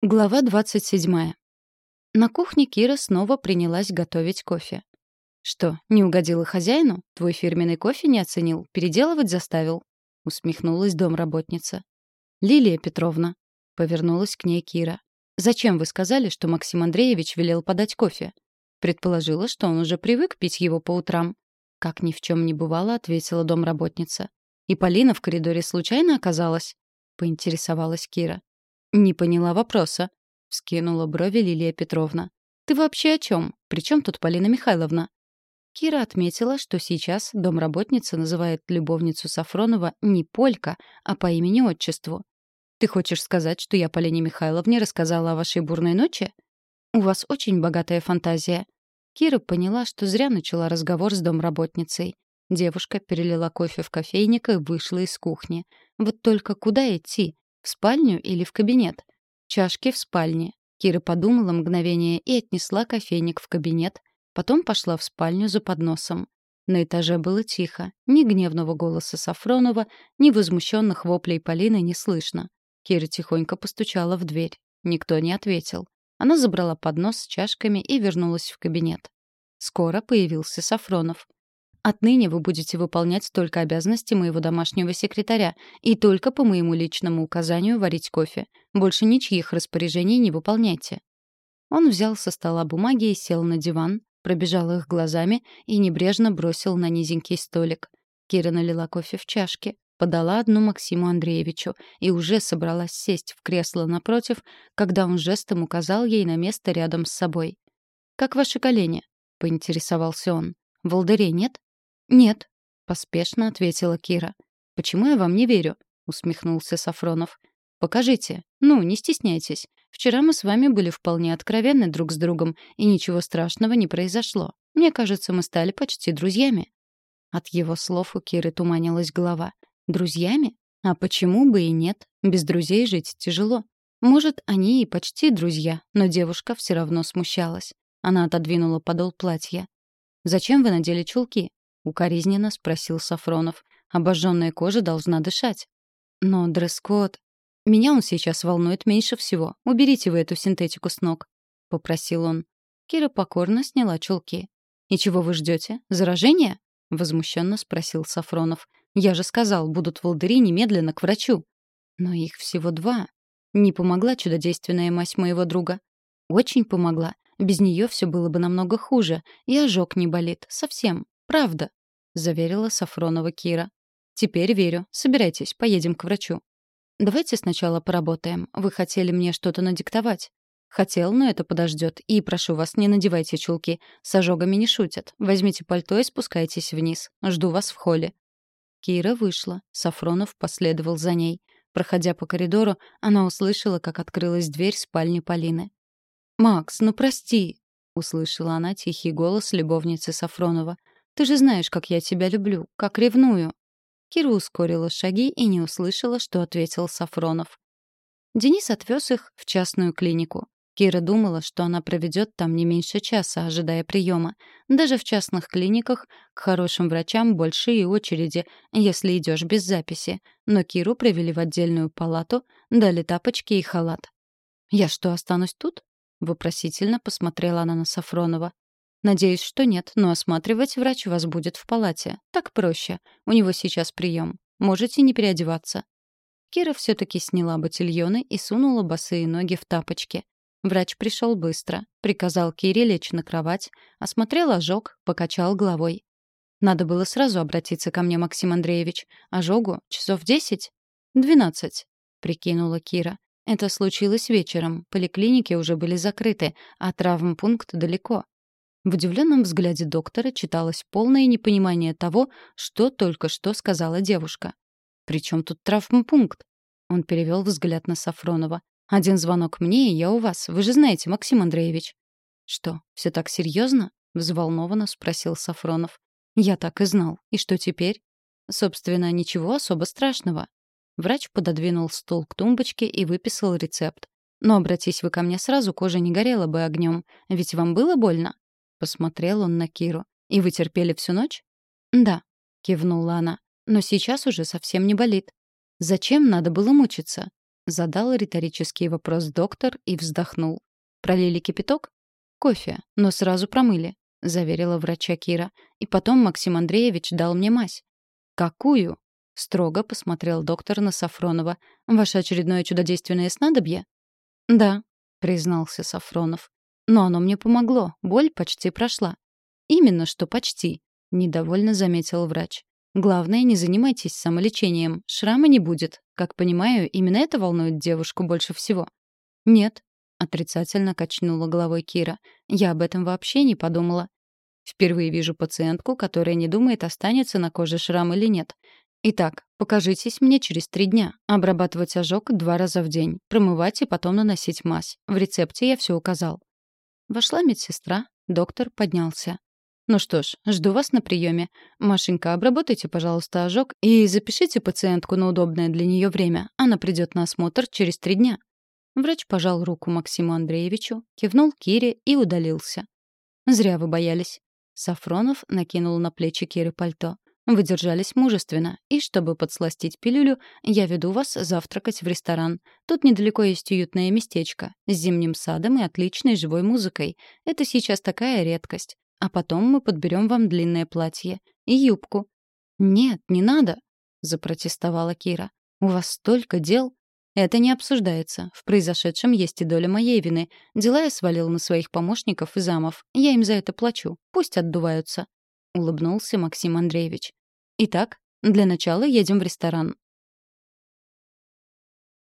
Глава 27. На кухне Кира снова принялась готовить кофе. «Что, не угодила хозяину? Твой фирменный кофе не оценил? Переделывать заставил?» — усмехнулась домработница. «Лилия Петровна», — повернулась к ней Кира. «Зачем вы сказали, что Максим Андреевич велел подать кофе?» Предположила, что он уже привык пить его по утрам. Как ни в чем не бывало, ответила домработница. «И Полина в коридоре случайно оказалась?» — поинтересовалась Кира. «Не поняла вопроса», — вскинула брови Лилия Петровна. «Ты вообще о чем? Причем тут Полина Михайловна?» Кира отметила, что сейчас домработница называет любовницу Сафронова не Полька, а по имени-отчеству. «Ты хочешь сказать, что я Полине Михайловне рассказала о вашей бурной ночи?» «У вас очень богатая фантазия». Кира поняла, что зря начала разговор с домработницей. Девушка перелила кофе в кофейник и вышла из кухни. Вот только куда идти? В спальню или в кабинет? Чашки в спальне. Кира подумала мгновение и отнесла кофейник в кабинет, потом пошла в спальню за подносом. На этаже было тихо. Ни гневного голоса Сафронова, ни возмущенных воплей Полины не слышно. Кира тихонько постучала в дверь. Никто не ответил. Она забрала поднос с чашками и вернулась в кабинет. Скоро появился Сафронов. Отныне вы будете выполнять только обязанности моего домашнего секретаря и только по моему личному указанию варить кофе. Больше ничьих распоряжений не выполняйте». Он взял со стола бумаги и сел на диван, пробежал их глазами и небрежно бросил на низенький столик. Кира налила кофе в чашки, подала одну Максиму Андреевичу и уже собралась сесть в кресло напротив, когда он жестом указал ей на место рядом с собой. «Как ваши колени?» — поинтересовался он. «Волдырей нет?» «Нет», — поспешно ответила Кира. «Почему я вам не верю?» — усмехнулся Сафронов. «Покажите. Ну, не стесняйтесь. Вчера мы с вами были вполне откровенны друг с другом, и ничего страшного не произошло. Мне кажется, мы стали почти друзьями». От его слов у Киры туманилась голова. «Друзьями? А почему бы и нет? Без друзей жить тяжело. Может, они и почти друзья, но девушка все равно смущалась. Она отодвинула подол платья. «Зачем вы надели чулки?» Укоризненно спросил Сафронов. Обожженная кожа должна дышать. Но дресс-код... Меня он сейчас волнует меньше всего. Уберите вы эту синтетику с ног. Попросил он. Кира покорно сняла чулки. «И чего вы ждете? Заражение?» — возмущенно спросил Сафронов. «Я же сказал, будут волдыри немедленно к врачу». «Но их всего два». Не помогла чудодейственная мазь моего друга. Очень помогла. Без нее все было бы намного хуже. И ожог не болит. Совсем. Правда заверила Сафронова Кира. «Теперь верю. Собирайтесь, поедем к врачу». «Давайте сначала поработаем. Вы хотели мне что-то надиктовать?» «Хотел, но это подождет. И прошу вас, не надевайте чулки. С ожогами не шутят. Возьмите пальто и спускайтесь вниз. Жду вас в холле». Кира вышла. Сафронов последовал за ней. Проходя по коридору, она услышала, как открылась дверь спальни Полины. «Макс, ну прости!» — услышала она тихий голос любовницы Сафронова. Ты же знаешь, как я тебя люблю, как ревную». Кира ускорила шаги и не услышала, что ответил Сафронов. Денис отвез их в частную клинику. Кира думала, что она проведет там не меньше часа, ожидая приема. Даже в частных клиниках к хорошим врачам большие очереди, если идешь без записи. Но Киру привели в отдельную палату, дали тапочки и халат. «Я что, останусь тут?» — вопросительно посмотрела она на Сафронова. Надеюсь, что нет, но осматривать врач вас будет в палате. Так проще. У него сейчас прием. Можете не переодеваться. Кира все-таки сняла ботильоны и сунула босые ноги в тапочки. Врач пришел быстро, приказал Кире лечь на кровать, осмотрел ожог, покачал головой. «Надо было сразу обратиться ко мне, Максим Андреевич. Ожогу часов десять?» «Двенадцать», — прикинула Кира. Это случилось вечером. Поликлиники уже были закрыты, а травмпункт далеко. В удивленном взгляде доктора читалось полное непонимание того, что только что сказала девушка. «При чем тут травмпункт?» Он перевел взгляд на Сафронова. «Один звонок мне, и я у вас. Вы же знаете, Максим Андреевич». «Что, все так серьезно?» — взволнованно спросил Сафронов. «Я так и знал. И что теперь?» «Собственно, ничего особо страшного». Врач пододвинул стул к тумбочке и выписал рецепт. «Но обратись вы ко мне сразу, кожа не горела бы огнем. Ведь вам было больно?» Посмотрел он на Киру. «И вы терпели всю ночь?» «Да», — кивнула она. «Но сейчас уже совсем не болит. Зачем надо было мучиться?» Задал риторический вопрос доктор и вздохнул. Пролили кипяток? Кофе, но сразу промыли, заверила врача Кира. И потом Максим Андреевич дал мне мазь. Какую? Строго посмотрел доктор на Сафронова. Ваше очередное чудодейственное снадобье? Да, признался Сафронов. Но оно мне помогло, боль почти прошла. Именно что почти, недовольно заметил врач. Главное, не занимайтесь самолечением. Шрама не будет. Как понимаю, именно это волнует девушку больше всего. Нет, отрицательно качнула головой Кира. Я об этом вообще не подумала. Впервые вижу пациентку, которая не думает, останется на коже шрам или нет. Итак, покажитесь мне через три дня. Обрабатывать ожог два раза в день. Промывать и потом наносить мазь. В рецепте я все указал. Вошла медсестра. Доктор поднялся. Ну что ж, жду вас на приеме. Машенька, обработайте, пожалуйста, ожог и запишите пациентку на удобное для нее время. Она придет на осмотр через три дня. Врач пожал руку Максиму Андреевичу, кивнул Кире и удалился. Зря вы боялись. Сафронов накинул на плечи Киры пальто. Вы держались мужественно, и чтобы подсластить пилюлю, я веду вас завтракать в ресторан. Тут недалеко есть уютное местечко с зимним садом и отличной живой музыкой. Это сейчас такая редкость. А потом мы подберем вам длинное платье и юбку». «Нет, не надо», — запротестовала Кира. «У вас столько дел». «Это не обсуждается. В произошедшем есть и доля моей вины. Дела я свалил на своих помощников и замов. Я им за это плачу. Пусть отдуваются», — улыбнулся Максим Андреевич. «Итак, для начала едем в ресторан.